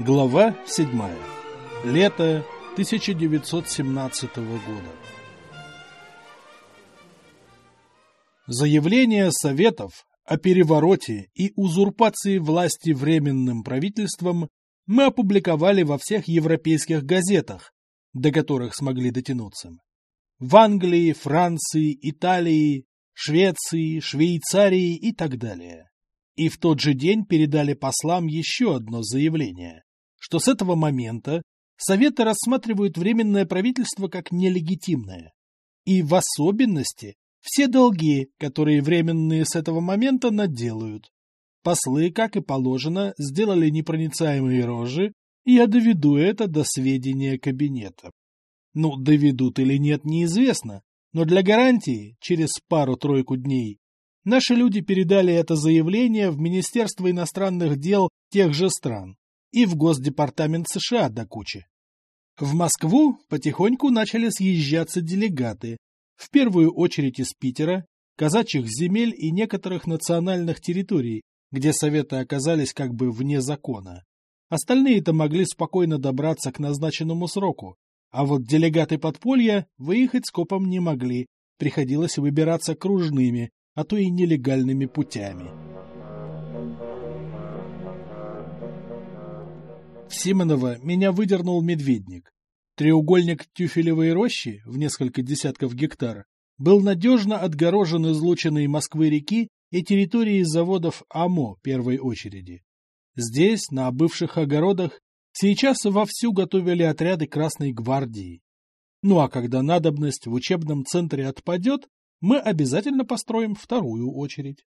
Глава 7. Лето 1917 года. Заявление Советов о перевороте и узурпации власти Временным правительством мы опубликовали во всех европейских газетах, до которых смогли дотянуться. В Англии, Франции, Италии, Швеции, Швейцарии и так далее. И в тот же день передали послам еще одно заявление, что с этого момента Советы рассматривают Временное правительство как нелегитимное. И в особенности все долги, которые Временные с этого момента наделают. Послы, как и положено, сделали непроницаемые рожи, и я доведу это до сведения кабинета. Ну, доведут или нет, неизвестно, но для гарантии, через пару-тройку дней, наши люди передали это заявление в Министерство иностранных дел тех же стран и в Госдепартамент США до кучи. В Москву потихоньку начали съезжаться делегаты, в первую очередь из Питера, казачьих земель и некоторых национальных территорий, где советы оказались как бы вне закона. Остальные-то могли спокойно добраться к назначенному сроку, а вот делегаты подполья выехать скопом не могли, приходилось выбираться кружными, а то и нелегальными путями. В Симоново меня выдернул медведник. Треугольник тюфелевой рощи в несколько десятков гектар был надежно отгорожен излученной Москвы-реки и территории заводов АМО первой очереди. Здесь, на бывших огородах, сейчас вовсю готовили отряды Красной гвардии. Ну а когда надобность в учебном центре отпадет, мы обязательно построим вторую очередь.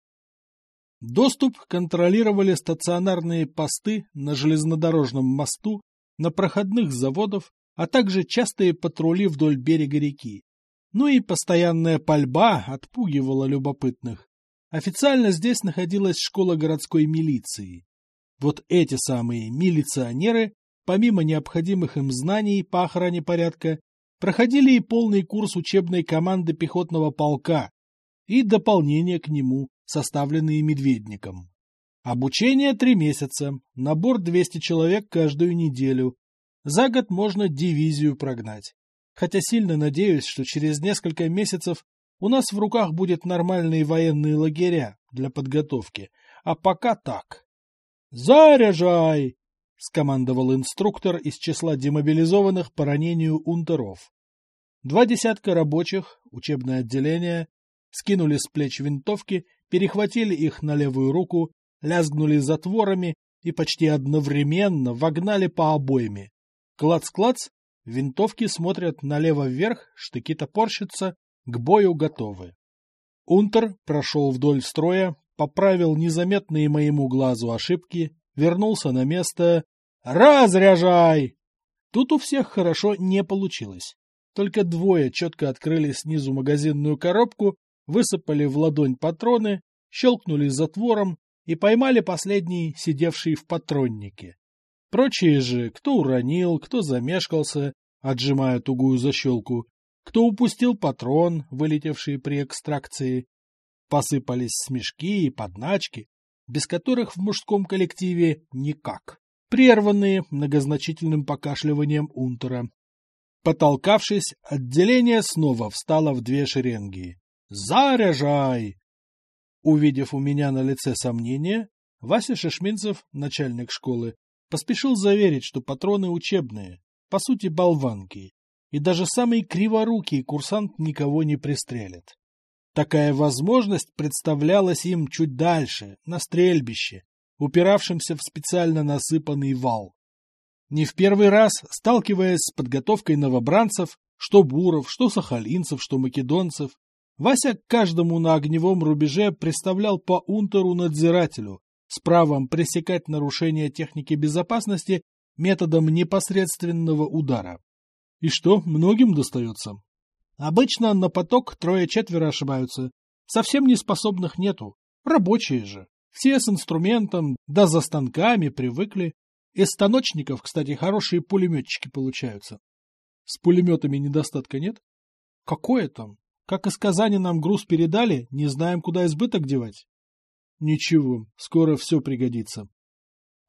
Доступ контролировали стационарные посты на железнодорожном мосту, на проходных заводов, а также частые патрули вдоль берега реки. Ну и постоянная пальба отпугивала любопытных. Официально здесь находилась школа городской милиции. Вот эти самые милиционеры, помимо необходимых им знаний по охране порядка, проходили и полный курс учебной команды пехотного полка и дополнение к нему составленные Медведником. Обучение три месяца, набор 200 человек каждую неделю. За год можно дивизию прогнать. Хотя сильно надеюсь, что через несколько месяцев у нас в руках будет нормальные военные лагеря для подготовки. А пока так. «Заряжай!» — скомандовал инструктор из числа демобилизованных по ранению унтеров. Два десятка рабочих, учебное отделение, скинули с плеч винтовки перехватили их на левую руку, лязгнули затворами и почти одновременно вогнали по обоими. Клац-клац, винтовки смотрят налево вверх, штыки топорщатся, к бою готовы. Унтер прошел вдоль строя, поправил незаметные моему глазу ошибки, вернулся на место. «Разряжай!» Тут у всех хорошо не получилось. Только двое четко открыли снизу магазинную коробку высыпали в ладонь патроны, щелкнули затвором и поймали последний, сидевший в патроннике. Прочие же, кто уронил, кто замешкался, отжимая тугую защелку, кто упустил патрон, вылетевший при экстракции. Посыпались смешки и подначки, без которых в мужском коллективе никак, прерванные многозначительным покашливанием унтера. Потолкавшись, отделение снова встало в две шеренги. Заряжай! Увидев у меня на лице сомнение, Вася Шишминцев, начальник школы, поспешил заверить, что патроны учебные, по сути болванки, и даже самый криворукий курсант никого не пристрелит. Такая возможность представлялась им чуть дальше, на стрельбище, упиравшемся в специально насыпанный вал. Не в первый раз, сталкиваясь с подготовкой новобранцев, что буров, что сахалинцев, что македонцев, Вася каждому на огневом рубеже представлял по унтеру-надзирателю с правом пресекать нарушения техники безопасности методом непосредственного удара. И что, многим достается? Обычно на поток трое-четверо ошибаются. Совсем неспособных нету. Рабочие же. Все с инструментом, да за станками привыкли. Из станочников, кстати, хорошие пулеметчики получаются. С пулеметами недостатка нет? Какое там? Как из Казани нам груз передали, не знаем, куда избыток девать. Ничего, скоро все пригодится.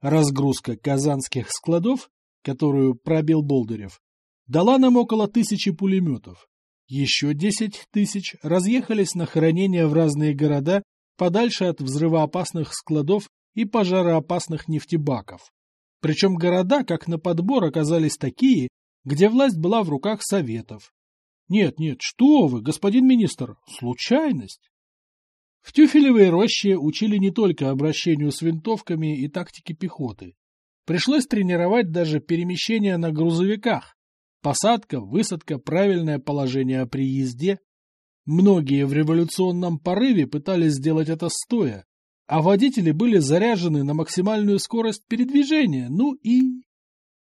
Разгрузка казанских складов, которую пробил Болдырев, дала нам около тысячи пулеметов. Еще десять тысяч разъехались на хранение в разные города подальше от взрывоопасных складов и пожароопасных нефтебаков. Причем города, как на подбор, оказались такие, где власть была в руках советов. Нет, нет, что вы, господин министр, случайность. В Тюфелевой роще учили не только обращению с винтовками и тактике пехоты. Пришлось тренировать даже перемещение на грузовиках. Посадка, высадка, правильное положение при езде. Многие в революционном порыве пытались сделать это стоя, а водители были заряжены на максимальную скорость передвижения, ну и...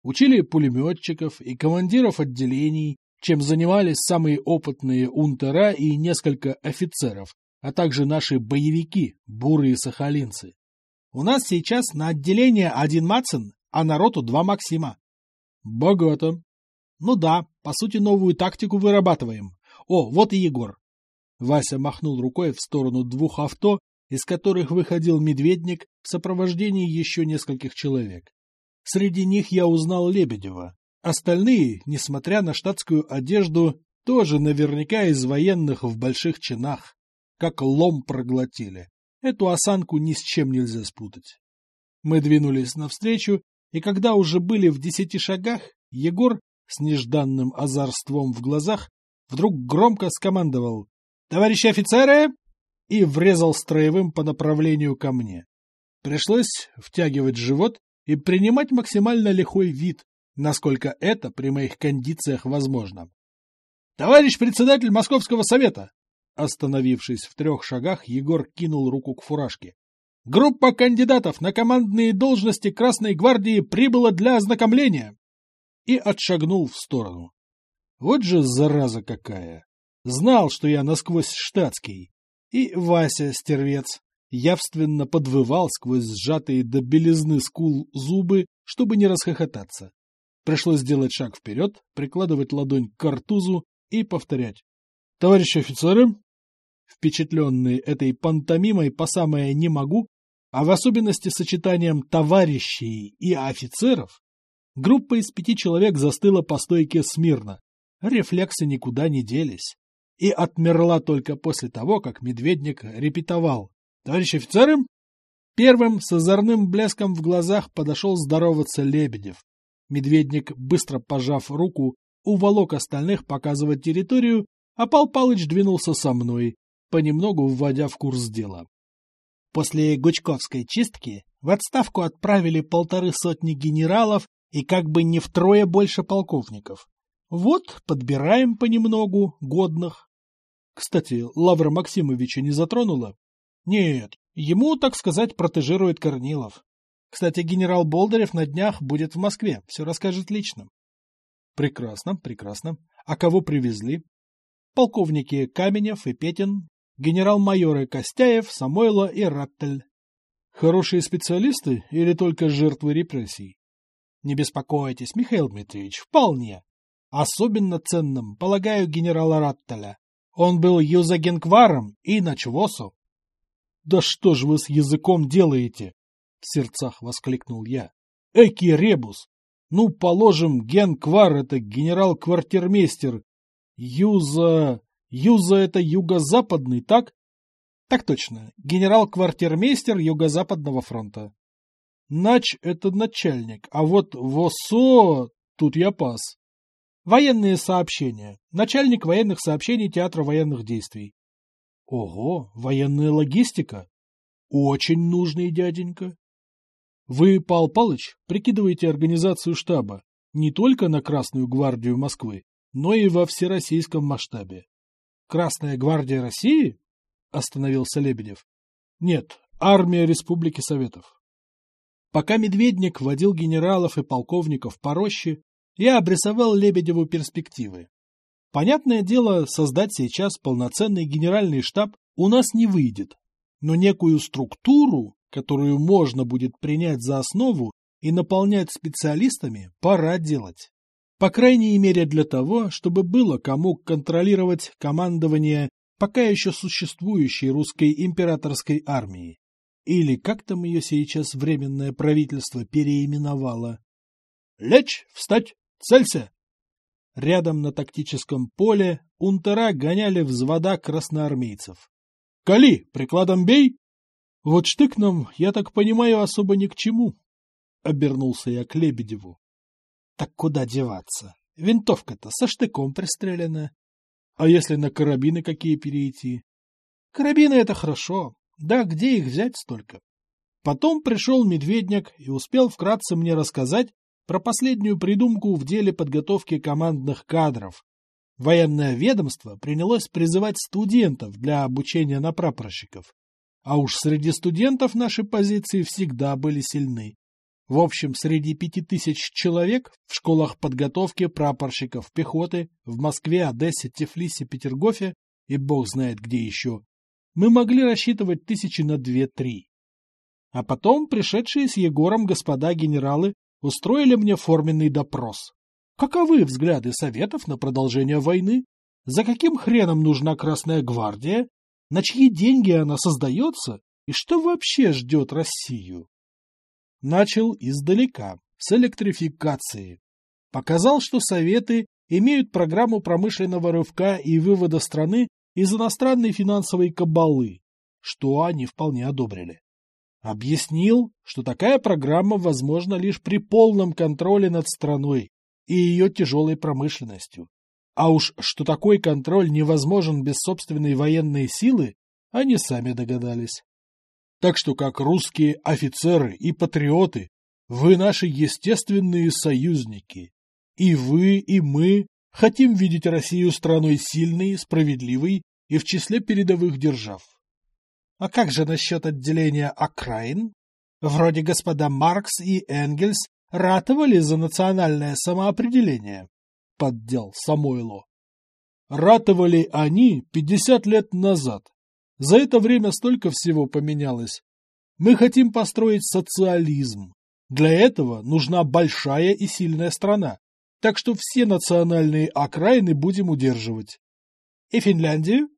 Учили пулеметчиков и командиров отделений, чем занимались самые опытные унтера и несколько офицеров, а также наши боевики, бурые сахалинцы. У нас сейчас на отделение один Мацин, а на роту два Максима. Богато. Ну да, по сути новую тактику вырабатываем. О, вот и Егор. Вася махнул рукой в сторону двух авто, из которых выходил медведник в сопровождении еще нескольких человек. Среди них я узнал Лебедева. Остальные, несмотря на штатскую одежду, тоже наверняка из военных в больших чинах как лом проглотили. Эту осанку ни с чем нельзя спутать. Мы двинулись навстречу, и когда уже были в десяти шагах, Егор с нежданным озорством в глазах вдруг громко скомандовал «Товарищи офицеры!» и врезал строевым по направлению ко мне. Пришлось втягивать живот и принимать максимально лихой вид, насколько это при моих кондициях возможно. «Товарищ председатель Московского совета!» Остановившись в трех шагах, Егор кинул руку к фуражке. «Группа кандидатов на командные должности Красной гвардии прибыла для ознакомления!» И отшагнул в сторону. Вот же зараза какая! Знал, что я насквозь штатский. И Вася, стервец, явственно подвывал сквозь сжатые до белизны скул зубы, чтобы не расхохотаться. Пришлось сделать шаг вперед, прикладывать ладонь к картузу и повторять. — Товарищи офицеры, впечатленные этой пантомимой по самое «не могу», а в особенности сочетанием «товарищей» и «офицеров», группа из пяти человек застыла по стойке смирно. Рефлексы никуда не делись. И отмерла только после того, как медведник репетовал. «Товарищи офицеры!» Первым с озорным блеском в глазах подошел здороваться Лебедев. Медведник, быстро пожав руку, уволок остальных показывать территорию, а Пал Палыч двинулся со мной, понемногу вводя в курс дела. После Гучковской чистки в отставку отправили полторы сотни генералов и как бы не втрое больше полковников. Вот, подбираем понемногу годных. Кстати, Лавра Максимовича не затронула? Нет, ему, так сказать, протежирует Корнилов. Кстати, генерал Болдырев на днях будет в Москве, все расскажет лично. Прекрасно, прекрасно. А кого привезли? Полковники Каменев и Петин генерал-майоры Костяев, Самойло и Раттель. Хорошие специалисты или только жертвы репрессий? Не беспокойтесь, Михаил Дмитриевич, вполне. Особенно ценным полагаю генерала Раттеля. Он был юзагенкваром и начвосу. — Да что ж вы с языком делаете? — в сердцах воскликнул я. — Эки ребус! Ну, положим, генквар — это генерал-квартирмейстер. Юза... Юза — это юго-западный, так? Так точно, генерал-квартирмейстер Юго-Западного фронта. Нач — это начальник, а вот ВОСО... Тут я пас. Военные сообщения. Начальник военных сообщений Театра военных действий. Ого, военная логистика. Очень нужный дяденька. Вы, Пал Палыч, прикидываете организацию штаба не только на Красную гвардию Москвы, но и во всероссийском масштабе. Красная гвардия России? Остановился Лебедев. Нет, армия Республики Советов. Пока Медведник водил генералов и полковников по роще, я обрисовал Лебедеву перспективы. Понятное дело, создать сейчас полноценный генеральный штаб у нас не выйдет, но некую структуру, которую можно будет принять за основу и наполнять специалистами, пора делать. По крайней мере для того, чтобы было кому контролировать командование пока еще существующей русской императорской армии. или как там ее сейчас временное правительство переименовало. «Лечь! Встать! Целься!» Рядом на тактическом поле унтера гоняли взвода красноармейцев. «Кали! Прикладом бей!» «Вот штык нам, я так понимаю, особо ни к чему», — обернулся я к Лебедеву. «Так куда деваться? Винтовка-то со штыком пристрелена. А если на карабины какие перейти?» «Карабины — это хорошо. Да где их взять столько?» Потом пришел Медведник и успел вкратце мне рассказать про последнюю придумку в деле подготовки командных кадров. Военное ведомство принялось призывать студентов для обучения на прапорщиков. А уж среди студентов наши позиции всегда были сильны. В общем, среди пяти тысяч человек в школах подготовки прапорщиков пехоты в Москве, Одессе, Тифлисе, Петергофе и бог знает где еще, мы могли рассчитывать тысячи на две-три. А потом пришедшие с Егором господа генералы устроили мне форменный допрос. Каковы взгляды Советов на продолжение войны? За каким хреном нужна Красная Гвардия? На чьи деньги она создается и что вообще ждет Россию. Начал издалека, с электрификации. Показал, что Советы имеют программу промышленного рывка и вывода страны из иностранной финансовой кабалы, что они вполне одобрили. Объяснил, что такая программа возможна лишь при полном контроле над страной и ее тяжелой промышленностью, а уж что такой контроль невозможен без собственной военной силы, они сами догадались. Так что как русские офицеры и патриоты, вы наши естественные союзники. И вы, и мы хотим видеть Россию страной сильной, справедливой и в числе передовых держав. А как же насчет отделения окраин? Вроде господа Маркс и Энгельс ратовали за национальное самоопределение поддел Самойло. Ратовали они пятьдесят лет назад. За это время столько всего поменялось. Мы хотим построить социализм. Для этого нужна большая и сильная страна. Так что все национальные окраины будем удерживать. И Финляндию?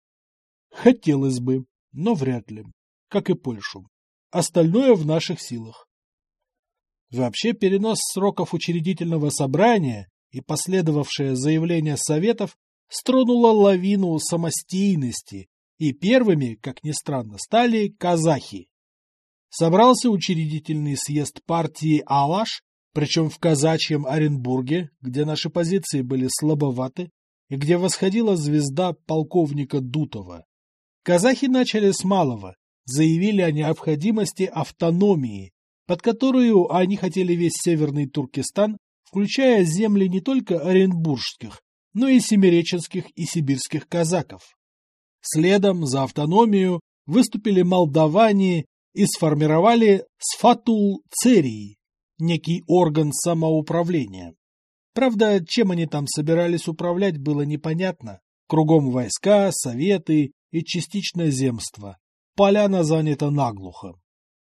Хотелось бы, но вряд ли. Как и Польшу. Остальное в наших силах. Вообще перенос сроков учредительного собрания и последовавшее заявление Советов стронуло лавину самостийности, и первыми, как ни странно, стали казахи. Собрался учредительный съезд партии «Алаш», причем в казачьем Оренбурге, где наши позиции были слабоваты, и где восходила звезда полковника Дутова. Казахи начали с малого, заявили о необходимости автономии, под которую они хотели весь Северный Туркестан включая земли не только оренбургских, но и семиреченских и сибирских казаков. Следом за автономию выступили молдаване и сформировали Сфатул-Церии, некий орган самоуправления. Правда, чем они там собирались управлять, было непонятно. Кругом войска, советы и частично земство. Поляна занята наглухо.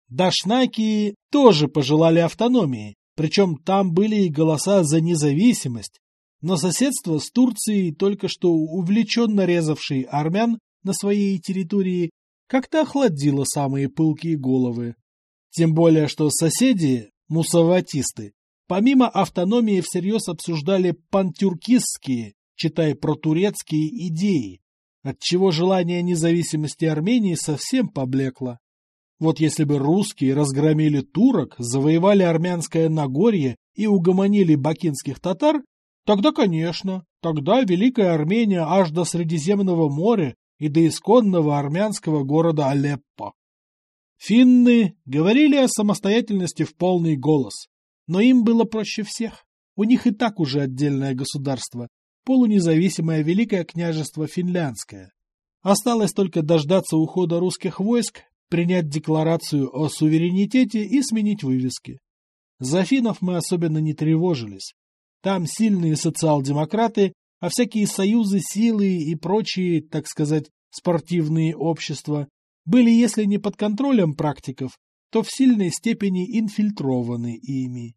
Дашнаки тоже пожелали автономии, причем там были и голоса за независимость, но соседство с Турцией, только что увлеченно резавший армян на своей территории, как-то охладило самые пылкие головы. Тем более, что соседи, мусаватисты, помимо автономии всерьез обсуждали пантюркистские, читай протурецкие идеи, отчего желание независимости Армении совсем поблекло. Вот если бы русские разгромили турок, завоевали армянское Нагорье и угомонили бакинских татар, тогда, конечно, тогда Великая Армения аж до Средиземного моря и до исконного армянского города Алеппо. Финны говорили о самостоятельности в полный голос, но им было проще всех. У них и так уже отдельное государство, полунезависимое Великое княжество Финляндское. Осталось только дождаться ухода русских войск принять декларацию о суверенитете и сменить вывески. За финнов мы особенно не тревожились. Там сильные социал-демократы, а всякие союзы, силы и прочие, так сказать, спортивные общества были, если не под контролем практиков, то в сильной степени инфильтрованы ими.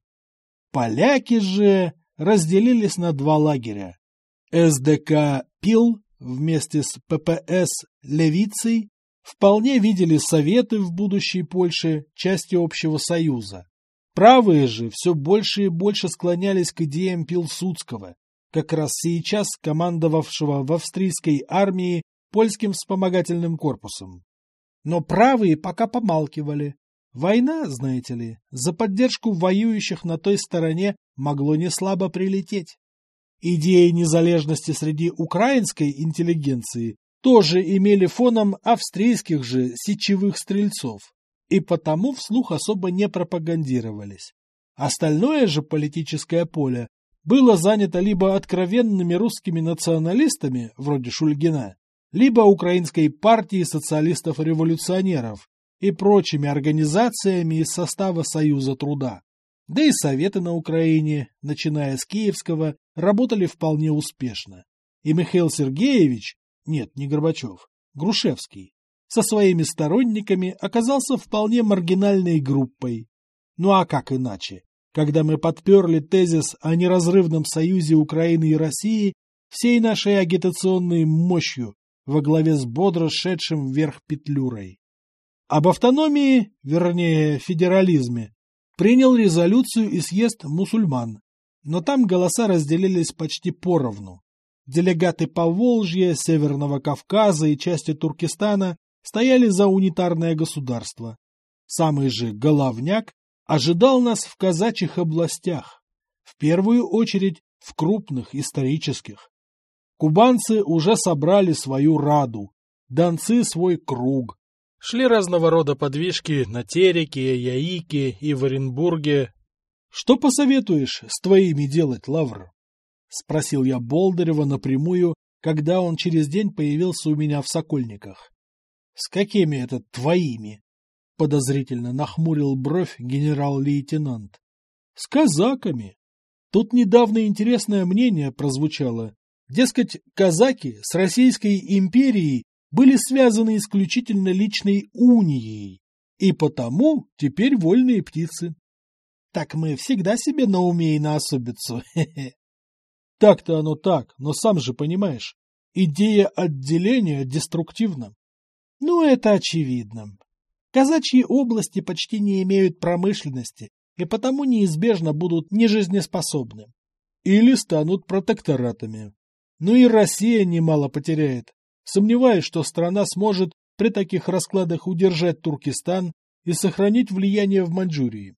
Поляки же разделились на два лагеря. СДК «Пил» вместе с ППС «Левицей» вполне видели Советы в будущей Польше части общего союза. Правые же все больше и больше склонялись к идеям Пилсудского, как раз сейчас командовавшего в австрийской армии польским вспомогательным корпусом. Но правые пока помалкивали. Война, знаете ли, за поддержку воюющих на той стороне могло не слабо прилететь. Идеи незалежности среди украинской интеллигенции тоже имели фоном австрийских же сечевых стрельцов, и потому вслух особо не пропагандировались. Остальное же политическое поле было занято либо откровенными русскими националистами, вроде Шульгина, либо Украинской партией социалистов-революционеров и прочими организациями из состава Союза труда. Да и советы на Украине, начиная с Киевского, работали вполне успешно. И Михаил Сергеевич, нет, не Горбачев, Грушевский, со своими сторонниками оказался вполне маргинальной группой. Ну а как иначе? Когда мы подперли тезис о неразрывном союзе Украины и России всей нашей агитационной мощью во главе с бодро шедшим вверх Петлюрой. Об автономии, вернее, федерализме, принял резолюцию и съезд мусульман, но там голоса разделились почти поровну. Делегаты Поволжья, Северного Кавказа и части Туркестана стояли за унитарное государство. Самый же головняк ожидал нас в казачьих областях, в первую очередь в крупных исторических. Кубанцы уже собрали свою раду, донцы свой круг. Шли разного рода подвижки на Тереке, Яике и в Оренбурге. Что посоветуешь с твоими делать, Лавр? — спросил я Болдырева напрямую, когда он через день появился у меня в Сокольниках. — С какими это твоими? — подозрительно нахмурил бровь генерал-лейтенант. — С казаками. Тут недавно интересное мнение прозвучало. Дескать, казаки с Российской империей были связаны исключительно личной унией, и потому теперь вольные птицы. Так мы всегда себе на уме и на особицу. Так-то оно так, но сам же понимаешь, идея отделения деструктивна. Ну, это очевидно. Казачьи области почти не имеют промышленности и потому неизбежно будут нежизнеспособны. Или станут протекторатами. Ну и Россия немало потеряет. Сомневаюсь, что страна сможет при таких раскладах удержать Туркестан и сохранить влияние в Маньчжурии.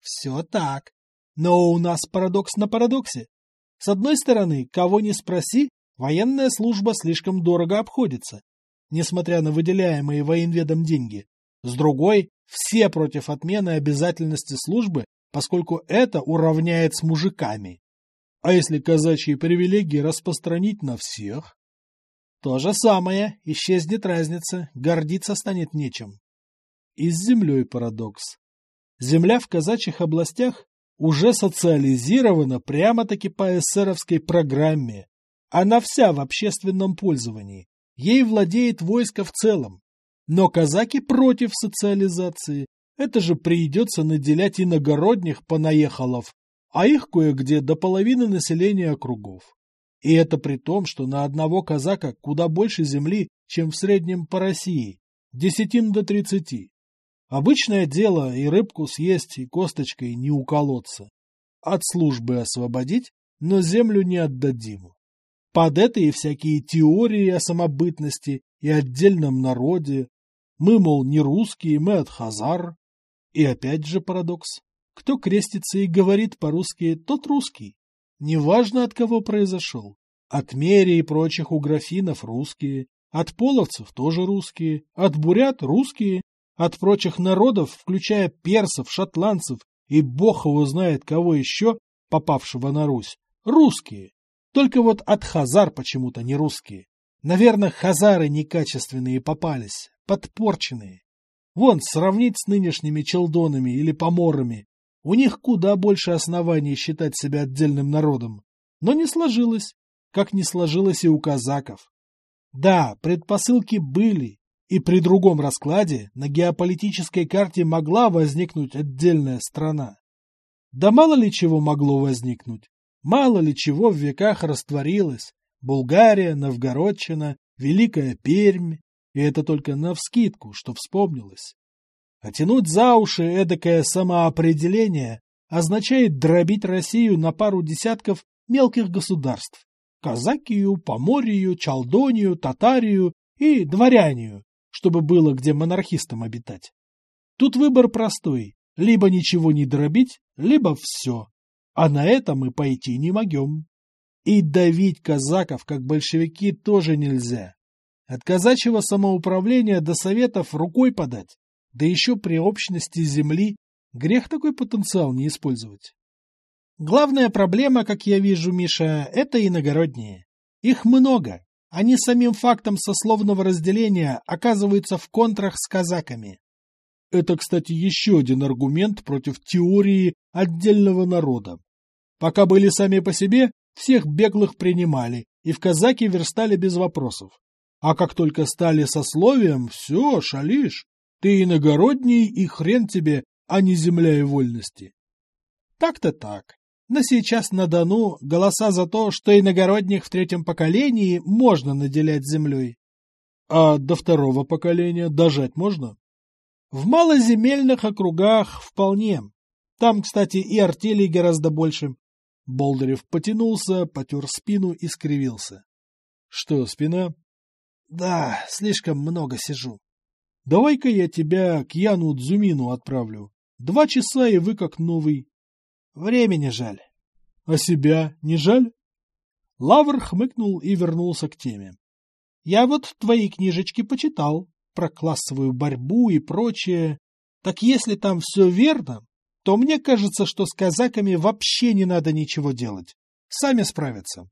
Все так. Но у нас парадокс на парадоксе. С одной стороны, кого ни спроси, военная служба слишком дорого обходится, несмотря на выделяемые военведом деньги. С другой, все против отмены обязательности службы, поскольку это уравняет с мужиками. А если казачьи привилегии распространить на всех? То же самое, исчезнет разница, гордиться станет нечем. И с землей парадокс. Земля в казачьих областях уже социализирована прямо-таки по эсеровской программе. Она вся в общественном пользовании. Ей владеет войско в целом. Но казаки против социализации. Это же придется наделять иногородних понаехалов а их кое-где до половины населения округов. И это при том, что на одного казака куда больше земли, чем в среднем по России, десятин до тридцати. Обычное дело и рыбку съесть, и косточкой не уколоться. От службы освободить, но землю не отдадим. Под это и всякие теории о самобытности и отдельном народе. Мы, мол, не русские, мы от хазар. И опять же парадокс. Кто крестится и говорит по-русски, тот русский. Неважно, от кого произошел. От Мери и прочих уграфинов русские, от половцев тоже русские, от бурят русские, от прочих народов, включая персов, шотландцев и бог его знает кого еще, попавшего на Русь, русские. Только вот от хазар почему-то не русские. Наверное, хазары некачественные попались, подпорченные. Вон, сравнить с нынешними челдонами или поморами, у них куда больше оснований считать себя отдельным народом. Но не сложилось, как не сложилось и у казаков. Да, предпосылки были, и при другом раскладе на геополитической карте могла возникнуть отдельная страна. Да мало ли чего могло возникнуть. Мало ли чего в веках растворилось. Булгария, Новгородчина, Великая Пермь. И это только навскидку, что вспомнилось. А тянуть за уши эдакое самоопределение означает дробить Россию на пару десятков мелких государств. Казакию, Поморию, Чалдонию, Татарию и Дворянию, чтобы было где монархистам обитать. Тут выбор простой. Либо ничего не дробить, либо все. А на это мы пойти не могем. И давить казаков, как большевики, тоже нельзя. От казачьего самоуправления до советов рукой подать. Да еще при общности земли грех такой потенциал не использовать. Главная проблема, как я вижу, Миша, это иногородние. Их много. Они самим фактом сословного разделения оказываются в контрах с казаками. Это, кстати, еще один аргумент против теории отдельного народа. Пока были сами по себе, всех беглых принимали, и в казаки верстали без вопросов. А как только стали сословием, все, шалишь. Ты иногородний, и хрен тебе, а не земля и вольности. Так-то так. Но сейчас на Дону голоса за то, что иногородних в третьем поколении можно наделять землей. А до второго поколения дожать можно? В малоземельных округах вполне. Там, кстати, и артелей гораздо больше. Болдырев потянулся, потер спину и скривился. — Что, спина? — Да, слишком много сижу. — Давай-ка я тебя к Яну Дзумину отправлю. Два часа, и вы как новый. — Времени жаль. — А себя не жаль? Лавр хмыкнул и вернулся к теме. — Я вот твои книжечки почитал про классовую борьбу и прочее. Так если там все верно, то мне кажется, что с казаками вообще не надо ничего делать. Сами справятся.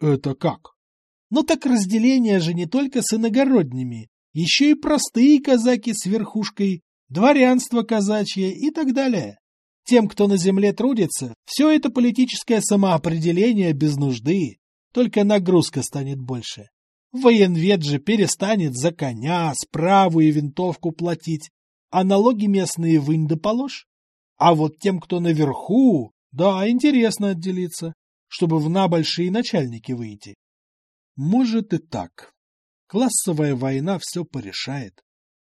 Это как? Ну так разделение же не только с иногородними, еще и простые казаки с верхушкой, дворянство казачье и так далее. Тем, кто на земле трудится, все это политическое самоопределение без нужды, только нагрузка станет больше. Военвед же перестанет за коня, справу и винтовку платить, а налоги местные вынь да положь. А вот тем, кто наверху, да, интересно отделиться, чтобы в набольшие начальники выйти. Может и так. Классовая война все порешает.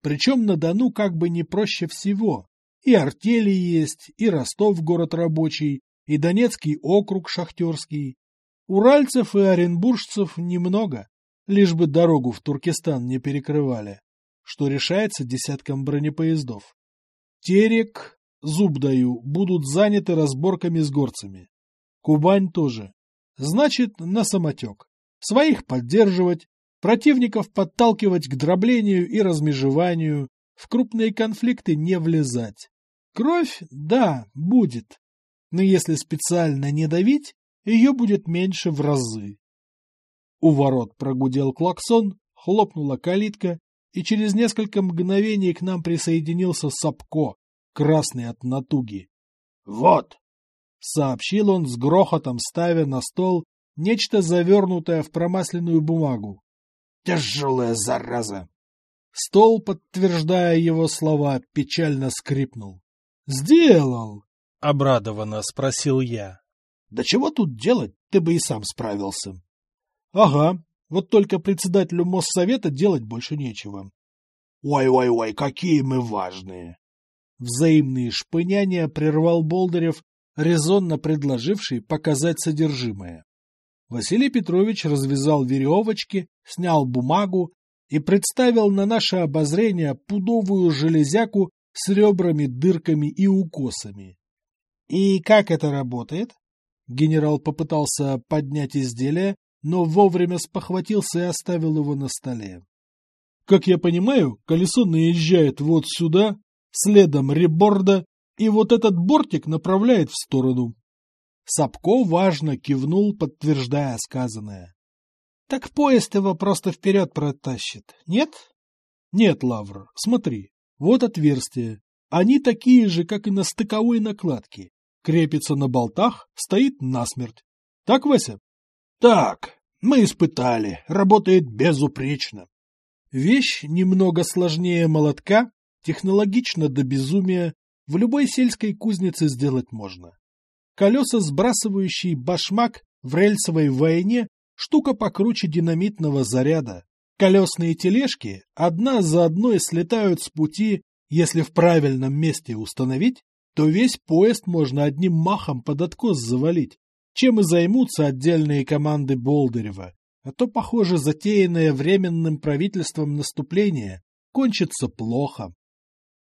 Причем на Дону как бы не проще всего. И артели есть, и Ростов город рабочий, и Донецкий округ шахтерский. Уральцев и оренбуржцев немного, лишь бы дорогу в Туркестан не перекрывали, что решается десятком бронепоездов. Терек, Зуб даю, будут заняты разборками с горцами. Кубань тоже. Значит, на самотек. Своих поддерживать, противников подталкивать к дроблению и размежеванию, в крупные конфликты не влезать. Кровь, да, будет. Но если специально не давить, ее будет меньше в разы. У ворот прогудел клаксон, хлопнула калитка, и через несколько мгновений к нам присоединился Сапко, красный от натуги. «Вот!» — сообщил он с грохотом, ставя на стол нечто завернутое в промасленную бумагу. «Тяжелая зараза!» Стол, подтверждая его слова, печально скрипнул. «Сделал!» — обрадованно спросил я. «Да чего тут делать? Ты бы и сам справился». «Ага, вот только председателю Моссовета делать больше нечего». «Ой-ой-ой, какие мы важные!» Взаимные шпыняния прервал Болдырев, резонно предложивший показать содержимое. Василий Петрович развязал веревочки, снял бумагу и представил на наше обозрение пудовую железяку с ребрами, дырками и укосами. — И как это работает? Генерал попытался поднять изделие, но вовремя спохватился и оставил его на столе. — Как я понимаю, колесо наезжает вот сюда, следом реборда, и вот этот бортик направляет в сторону. Сапко важно кивнул, подтверждая сказанное. — Так поезд его просто вперед протащит, нет? — Нет, Лавр, смотри, вот отверстие. Они такие же, как и на стыковой накладке. Крепится на болтах, стоит насмерть. Так, Вася? — Так, мы испытали, работает безупречно. Вещь немного сложнее молотка, Технологично до безумия в любой сельской кузнице сделать можно. Колеса, сбрасывающие башмак в рельсовой войне, штука покруче динамитного заряда. Колесные тележки одна за одной слетают с пути, если в правильном месте установить, то весь поезд можно одним махом под откос завалить, чем и займутся отдельные команды Болдырева. А то, похоже, затеянное временным правительством наступление кончится плохо.